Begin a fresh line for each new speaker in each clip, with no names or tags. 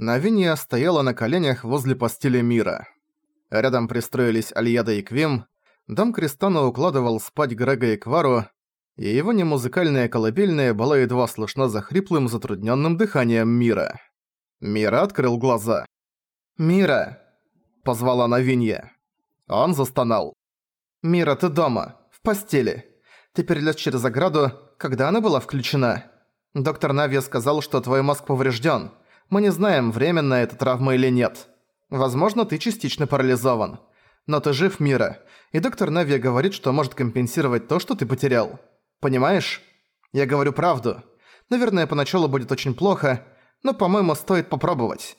Навинья стояла на коленях возле постели мира. Рядом пристроились Альяда и Квим, дом Кристана укладывал спать Грега и Квару, и его немузыкальная колыбельная была едва слышна за хриплым затрудненным дыханием мира. Мира открыл глаза. «Мира!» – позвала Навинья. Он застонал. «Мира, ты дома, в постели. Ты перелез через ограду, когда она была включена. Доктор Навия сказал, что твой мозг поврежден. Мы не знаем, временно это травма или нет. Возможно, ты частично парализован. Но ты жив, Мира, и доктор Навия говорит, что может компенсировать то, что ты потерял. Понимаешь? Я говорю правду. Наверное, поначалу будет очень плохо, но, по-моему, стоит попробовать».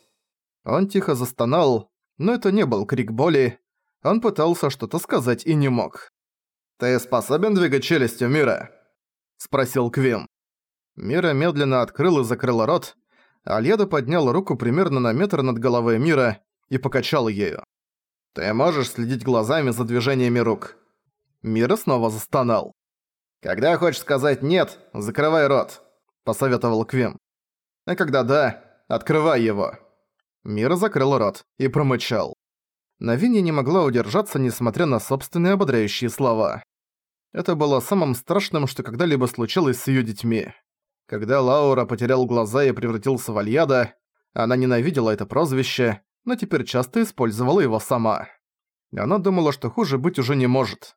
Он тихо застонал, но это не был крик боли. Он пытался что-то сказать и не мог. «Ты способен двигать челюстью, Мира?» – спросил Квим. Мира медленно открыл и закрыл рот, Альеда поднял руку примерно на метр над головой Мира и покачал ею. «Ты можешь следить глазами за движениями рук». Мира снова застонал. «Когда хочешь сказать «нет», закрывай рот», – посоветовал Квим. «А когда да, открывай его». Мира закрыл рот и промычал. Навинья не могла удержаться, несмотря на собственные ободряющие слова. Это было самым страшным, что когда-либо случилось с её детьми. Когда Лаура потерял глаза и превратился в Альяда, она ненавидела это прозвище, но теперь часто использовала его сама. Она думала, что хуже быть уже не может.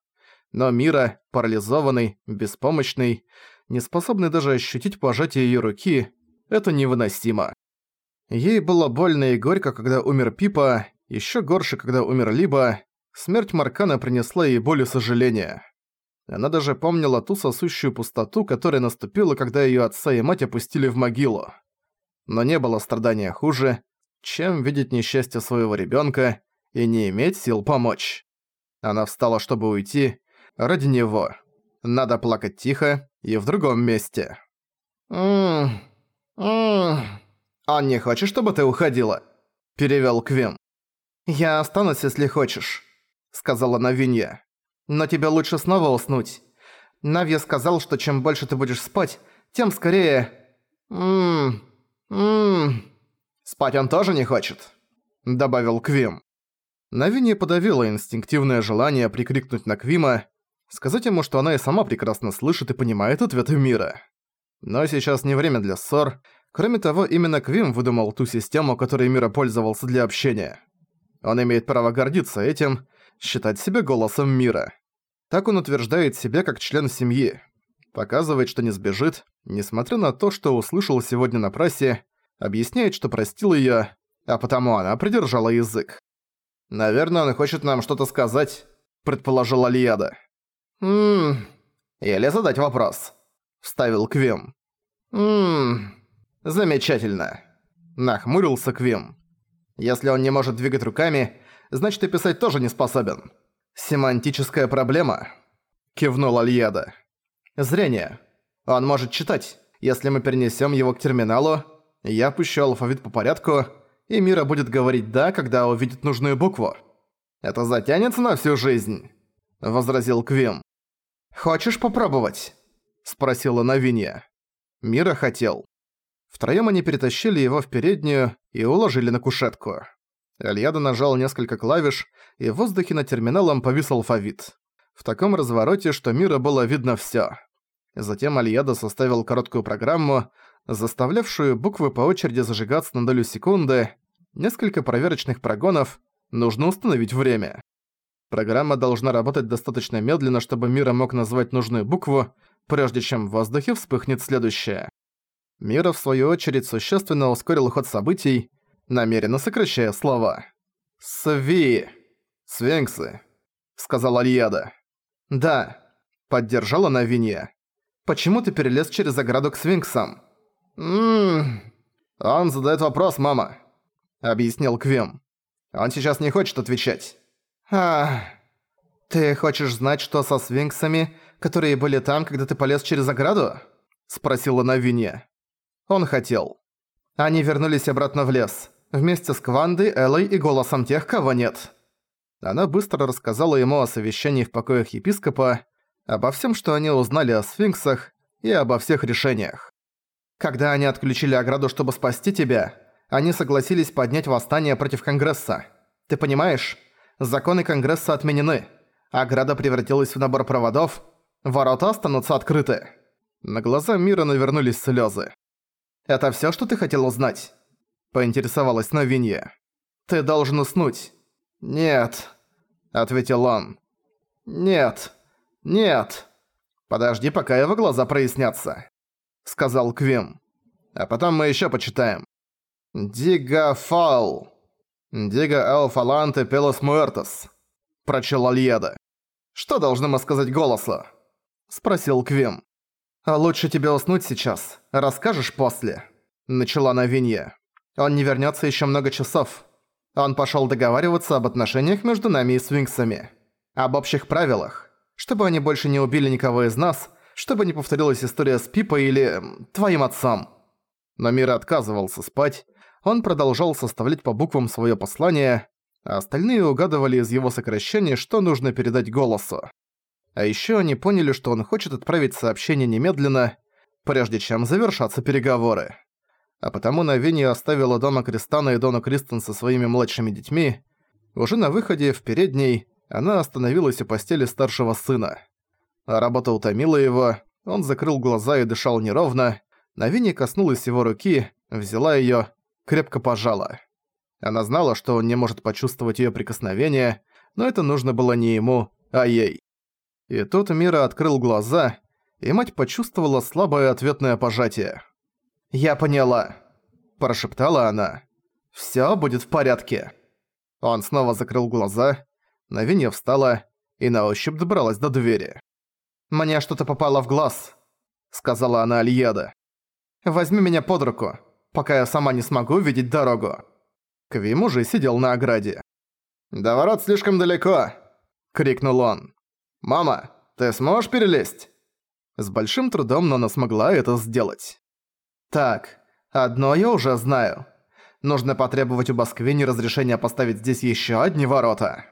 Но Мира, парализованный, беспомощный, неспособный даже ощутить пожатие её руки, это невыносимо. Ей было больно и горько, когда умер Пипа, ещё горше, когда умер Либо. Смерть Маркана принесла ей боль и сожаление. Она даже помнила ту сосущую пустоту, которая наступила, когда её отца и мать опустили в могилу. Но не было страдания хуже, чем видеть несчастье своего ребёнка и не иметь сил помочь. Она встала, чтобы уйти, ради него. Надо плакать тихо и в другом месте. «Ммм... Ммм... Он не хочет, чтобы ты уходила?» – перевёл Квин. «Я останусь, если хочешь», – сказала Навинья. Но тебе лучше снова уснуть. Навья сказал, что чем больше ты будешь спать, тем скорее... Ммм... Ммм... Спать он тоже не хочет», — добавил Квим. Навинья подавила инстинктивное желание прикрикнуть на Квима, сказать ему, что она и сама прекрасно слышит и понимает ответы мира. Но сейчас не время для ссор. Кроме того, именно Квим выдумал ту систему, которой Мира пользовался для общения. Он имеет право гордиться этим, считать себя голосом мира. Так он утверждает себя как член семьи. Показывает, что не сбежит, несмотря на то, что услышал сегодня на прессе, объясняет, что простил её, а потому она придержала язык. «Наверное, он хочет нам что-то сказать», — предположила Алияда. «Ммм... Или задать вопрос», — вставил Квим. «Ммм... Замечательно», — нахмурился Квим. «Если он не может двигать руками, значит и писать тоже не способен. Семантическая проблема. Кивнул Альяда. Зрение. Он может читать. Если мы перенесем его к терминалу, я пущу алфавит по порядку, и Мира будет говорить «да», когда увидит нужную букву. Это затянется на всю жизнь, возразил Квим. Хочешь попробовать? спросила Навинья. Мира хотел. Втроём они перетащили его в переднюю и уложили на кушетку. Альяда нажал несколько клавиш, и в воздухе над терминалом повис алфавит. В таком развороте, что мира было видно всё. Затем Альяда составил короткую программу, заставлявшую буквы по очереди зажигаться на долю секунды, несколько проверочных прогонов, нужно установить время. Программа должна работать достаточно медленно, чтобы Мира мог назвать нужную букву, прежде чем в воздухе вспыхнет следующее. Мира, в свою очередь, существенно ускорил ход событий, намеренно сокращая слова. «Сви... Свенксы», — сказал Альяда. «Да», — поддержала Навинья. «Почему ты перелез через ограду к свинксам?» «Ммм... Он задает вопрос, мама», — объяснил Квим. «Он сейчас не хочет отвечать». «А... Ты хочешь знать, что со свинксами, которые были там, когда ты полез через ограду?» — спросила Навинья. Он хотел. Они вернулись обратно в лес. Вместе с Квандой, Элой и голосом тех, кого нет. Она быстро рассказала ему о совещании в покоях епископа, обо всем, что они узнали о сфинксах и обо всех решениях. Когда они отключили ограду, чтобы спасти тебя, Они согласились поднять восстание против Конгресса. Ты понимаешь? Законы Конгресса отменены. Ограда превратилась в набор проводов. Ворота останутся открыты. На глаза Мира навернулись слезы. «Это всё, что ты хотел узнать?» Поинтересовалась Новинья. «Ты должен уснуть». «Нет», — ответил он. «Нет. Нет. Подожди, пока его глаза прояснятся», — сказал Квим. «А потом мы ещё почитаем». «Дигафал». «Дига эл фаланте пелос муэртос», — прочел Альеда. «Что должны мы сказать голосу?» — спросил Квим. «А лучше тебе уснуть сейчас. Расскажешь после?» — начала Новинья. «Он не вернётся ещё много часов. Он пошёл договариваться об отношениях между нами и свинксами. Об общих правилах. Чтобы они больше не убили никого из нас, чтобы не повторилась история с Пипой или... твоим отцом». Но Мира отказывался спать, он продолжал составлять по буквам своё послание, а остальные угадывали из его сокращений, что нужно передать голосу. А ещё они поняли, что он хочет отправить сообщение немедленно, прежде чем завершатся переговоры. А потому Навини оставила дома Кристана и Дона Кристен со своими младшими детьми. Уже на выходе, в передней, она остановилась у постели старшего сына. А работа утомила его, он закрыл глаза и дышал неровно. Навини коснулась его руки, взяла её крепко пожала. Она знала, что он не может почувствовать её прикосновение, но это нужно было не ему, а ей. И тут Мира открыл глаза, и мать почувствовала слабое ответное пожатие. «Я поняла», – прошептала она. «Всё будет в порядке». Он снова закрыл глаза, Навинья встала и на ощупь добралась до двери. «Мне что-то попало в глаз», – сказала она Альеда. «Возьми меня под руку пока я сама не смогу видеть дорогу». Квим уже сидел на ограде. «До ворот слишком далеко!» — крикнул он. «Мама, ты сможешь перелезть?» С большим трудом Нона смогла это сделать. «Так, одно я уже знаю. Нужно потребовать у Басквини разрешения поставить здесь еще одни ворота».